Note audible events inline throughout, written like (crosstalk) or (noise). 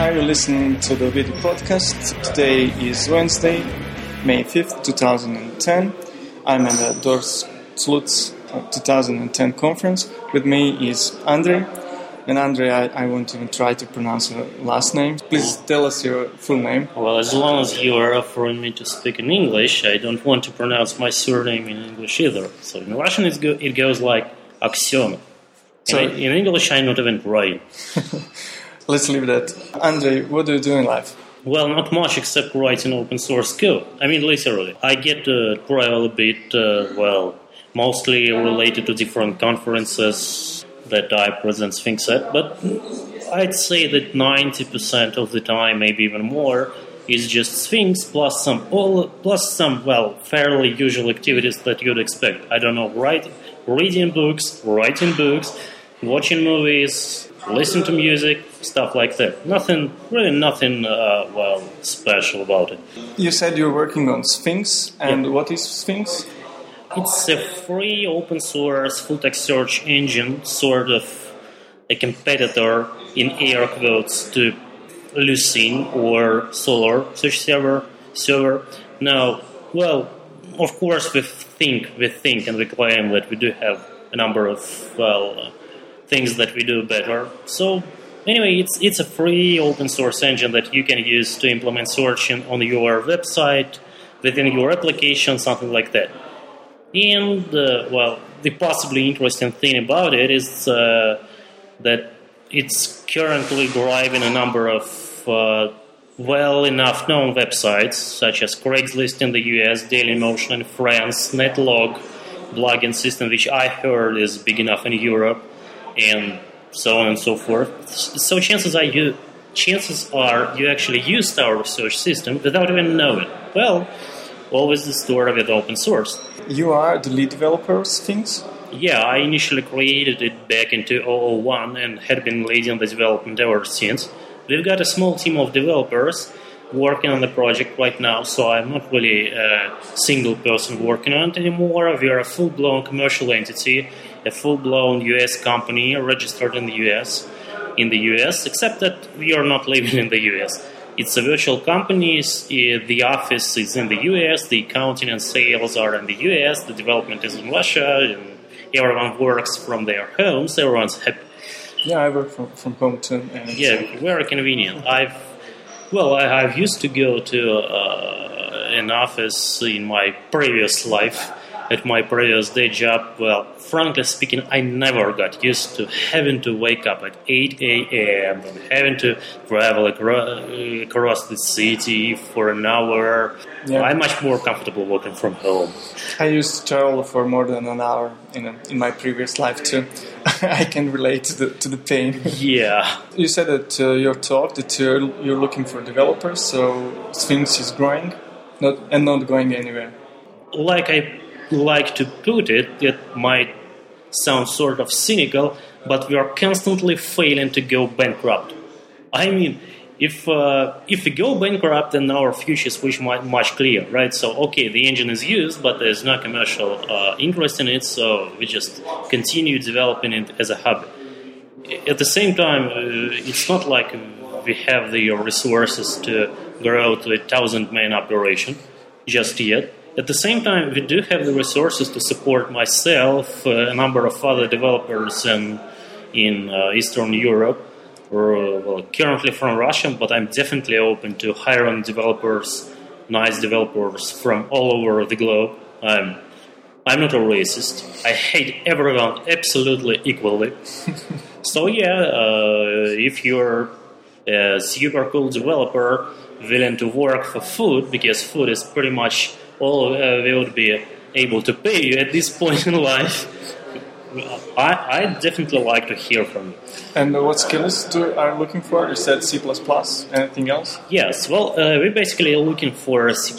Hi, you're listening to the Vidi podcast. Today is Wednesday, May 5th, 2010. I'm at the Dors Sluts uh, 2010 conference. With me is Andre. And Andre, I, I won't even try to pronounce your last name. Please tell us your full name. Well, as long as you are offering me to speak in English, I don't want to pronounce my surname in English either. So in Russian, it, go, it goes like Aksyonov. So- in, in English, I'm not even trying. (laughs) Let's leave that. Andre, what do you do in life? Well, not much except writing open source code. I mean, literally. I get to travel a bit, uh, well, mostly related to different conferences that I present things at, but I'd say that 90% of the time, maybe even more, is just Sphinx plus some all plus some well fairly usual activities that you'd expect. I don't know, writing, reading books, writing books, watching movies, listening to music, stuff like that. Nothing, really, nothing uh, well special about it. You said you're working on Sphinx, and Yeah. what is Sphinx? It's a free open source full text search engine, sort of a competitor in air quotes to Lucene or Solr search server. Server. Now, well, of course, we think, we think, and we claim that we do have a number of well uh, things that we do better. So. Anyway, it's it's a free open source engine that you can use to implement searching on your website, within your application, something like that. And uh, well, the possibly interesting thing about it is uh, that it's currently driving a number of uh, well enough known websites such as Craigslist in the US, Dailymotion in France, Netlog, blogging system, which I heard is big enough in Europe, and so on and so forth. So chances are you chances are you actually used our research system without even knowing. Well, always the story with open source. You are the lead developer of Sphinx? Yeah, I initially created it back in 2001 and had been leading the development ever since. We've got a small team of developers working on the project right now, so I'm not really a single person working on it anymore. We are a full blown commercial entity, a full blown US company registered in the US. In the US, except that we are not living in the US. It's a virtual company. eh, The office is in the US. The accounting and sales are in the US. The development is in Russia, and everyone works from their homes. Everyone's happy. Yeah, I work from, from home too. Yeah, very convenient. I've well, I, I've used to go to uh, an office in my previous life. At my previous day job, well, frankly speaking, I never got used to having to wake up at 8 a.m. and having to travel across, across the city for an hour. Yeah. I'm much more comfortable working from home. I used to travel for more than an hour in, a, in my previous life too. (laughs) I can relate to the, to the pain. Yeah. You said that uh, your talk that you're, you're looking for developers, so Sphinx is growing not, and not going anywhere. like I like to put it, it might sound sort of cynical, but we are constantly failing to go bankrupt. I mean, if uh, if we go bankrupt, then our future is much much much clear, right? So okay, the engine is used, but there's no commercial uh, interest in it, so we just continue developing it as a hobby. At the same time, uh, it's not like we have the resources to grow to a thousand man operation just yet. At the same time, we do have the resources to support myself, uh, a number of other developers in, in uh, Eastern Europe, or uh, well, currently from Russia, but I'm definitely open to hiring developers, nice developers from all over the globe. I'm, I'm not a racist. I hate everyone absolutely equally. (laughs) so yeah, uh, if you're a super cool developer willing to work for food, because food is pretty much all uh, we would be able to pay you at this (laughs) point in life, I, I definitely like to hear from you. And what skills do are you looking for? You said C++. Anything else? Yes, well, uh, we're basically looking for C++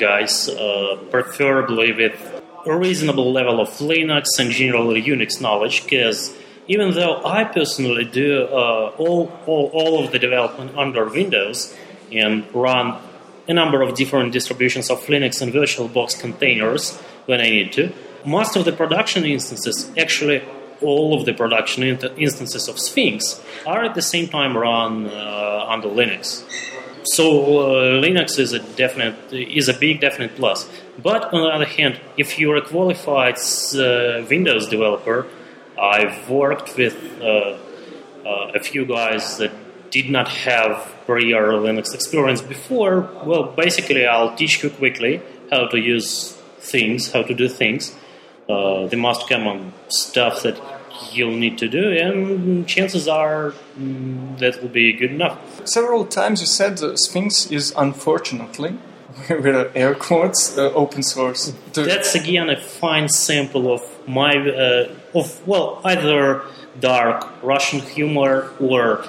guys, uh, preferably with a reasonable level of Linux and general Unix knowledge, because even though I personally do uh, all, all, all of the development under Windows and run a number of different distributions of Linux and VirtualBox containers when I need to, most of the production instances actually all of the production instances of Sphinx are at the same time run uh, under Linux. So uh, Linux is a definite is a big definite plus. But on the other hand, if you're a qualified uh, Windows developer, I've worked with uh, uh, a few guys that did not have prior Linux experience before. Well, basically, I'll teach you quickly how to use things, how to do things, uh, the most common stuff that you'll need to do, and chances are mm, that will be good enough. Several times you said uh, Sphinx is unfortunately, (laughs) with air quotes, uh, open source. That's again a fine sample of my uh, of well either dark Russian humor or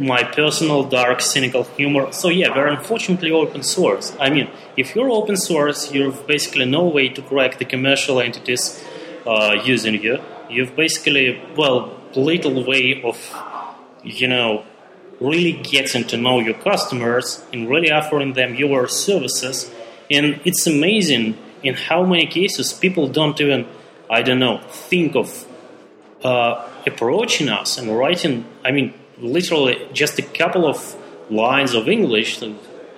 my personal dark cynical humor. So yeah, we're unfortunately open source. I mean, if you're open source, you've basically no way to correct the commercial entities uh, using you. You've basically well little way of you know really getting to know your customers and really offering them your services. And it's amazing in how many cases people don't even I don't know think of uh, approaching us and writing. I mean literally just a couple of lines of English.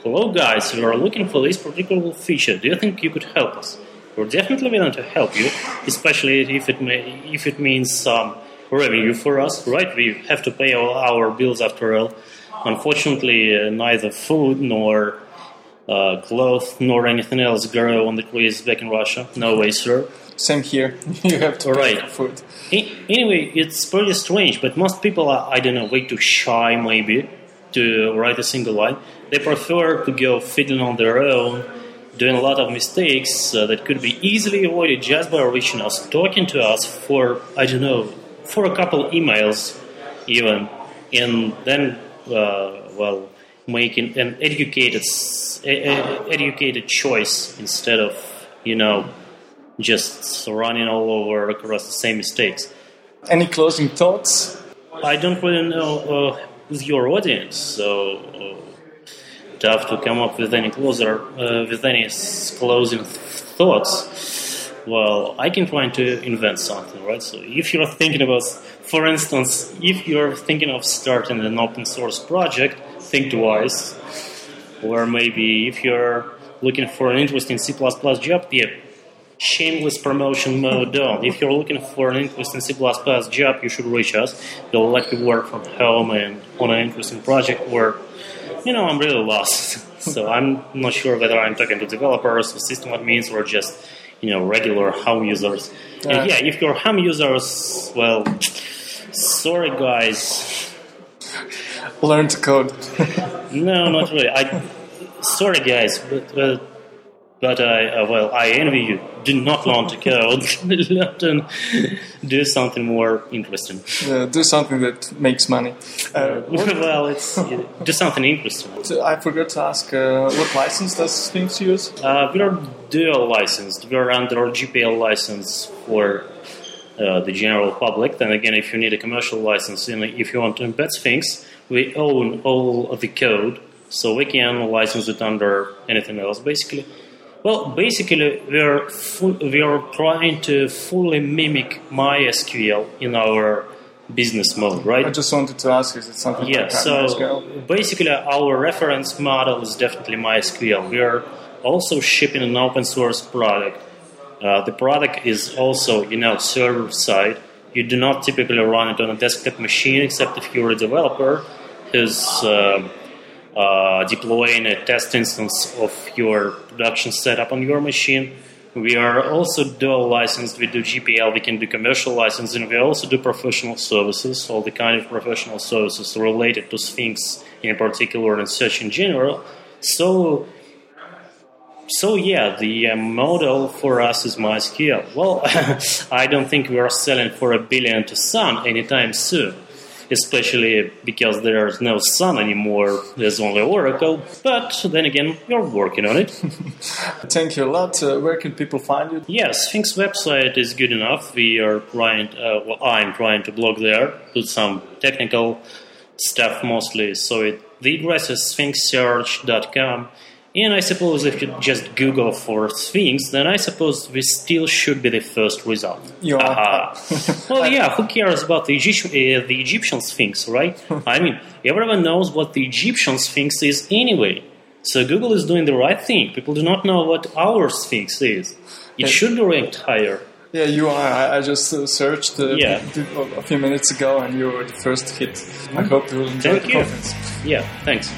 Hello, guys, we are looking for this particular feature. Do you think you could help us? We're definitely willing to help you, especially if it may, if it means some revenue for us, right? We have to pay all our bills after all. Unfortunately, uh, neither food nor uh, clothes nor anything else grow on the trees back in Russia. No way, sir. Same here. (laughs) you have to right. food. Anyway, it's pretty strange, but most people are, I don't know, way too shy maybe to write a single line. They prefer to go fiddling on their own, doing a lot of mistakes uh, that could be easily avoided just by reaching us, talking to us for, I don't know, for a couple emails even, and then, uh, well, making an educated, educated choice instead of, you know, just running all over across the same mistakes. Any closing thoughts? I don't really know uh, with your audience, so uh, tough to come up with any closer uh, with any closing thoughts. Well, I can try to invent something, right? So if you're thinking about, for instance, if you're thinking of starting an open source project, think twice. Or maybe if you're looking for an interesting C++ job, yeah, shameless promotion mode on. If you're looking for an interesting C++ job, you should reach us. They'll let you work from home and on an interesting project where, you know, I'm really lost. (laughs) so I'm not sure whether I'm talking to developers, or system admins, or just, you know, regular home users. And yeah, if you're home users, well, sorry guys. Learn to code. no, not (laughs) really. I sorry guys, but. Uh, but I, uh, well, I envy you. Do not learn to code. learn (laughs) do something more interesting. Uh, do something that makes money. Uh, (laughs) well, it's do something interesting. I forgot to ask, uh, what license does Sphinx use? Uh, we are dual licensed. We are under GPL license for uh, the general public. Then again, if you need a commercial license, and if you want to embed Sphinx, we own all of the code, so we can license it under anything else, basically. Well, basically, we're we're trying to fully mimic MySQL in our business mode, right? I just wanted to ask, is it something? Yeah. So MySQL? basically, our reference model is definitely MySQL. We are also shipping an open source product. Uh, the product is also, you know, server side. You do not typically run it on a desktop machine, except if you're a developer who's uh, uh, deploying a test instance of your production setup on your machine. We are also dual licensed. We do GPL, we can do commercial licensing. We also do professional services, all the kind of professional services related to Sphinx in particular and search in general. So, so yeah, the uh, model for us is MySQL. Well, (laughs) I don't think we are selling for a billion to Sun anytime soon especially because there's no Sun anymore, there's only Oracle. But then again, you're working on it. (laughs) Thank you a lot. Uh, where can people find you? Yes, Sphinx website is good enough. We are trying, uh, well, I'm trying to blog there, do some technical stuff mostly. So it, the address is sphinxsearch.com And I suppose if you just Google for Sphinx, then I suppose we still should be the first result. You are- (laughs) well, yeah, who cares about the Egyptian, uh, the Egyptian Sphinx, right? I mean, everyone knows what the Egyptian Sphinx is anyway. So Google is doing the right thing. People do not know what our Sphinx is. It should be ranked higher. Yeah, you are. I, I just uh, searched uh, Yeah. a few minutes ago, and you were the first hit. I hope you will enjoy Thank the you. conference. Yeah, thanks.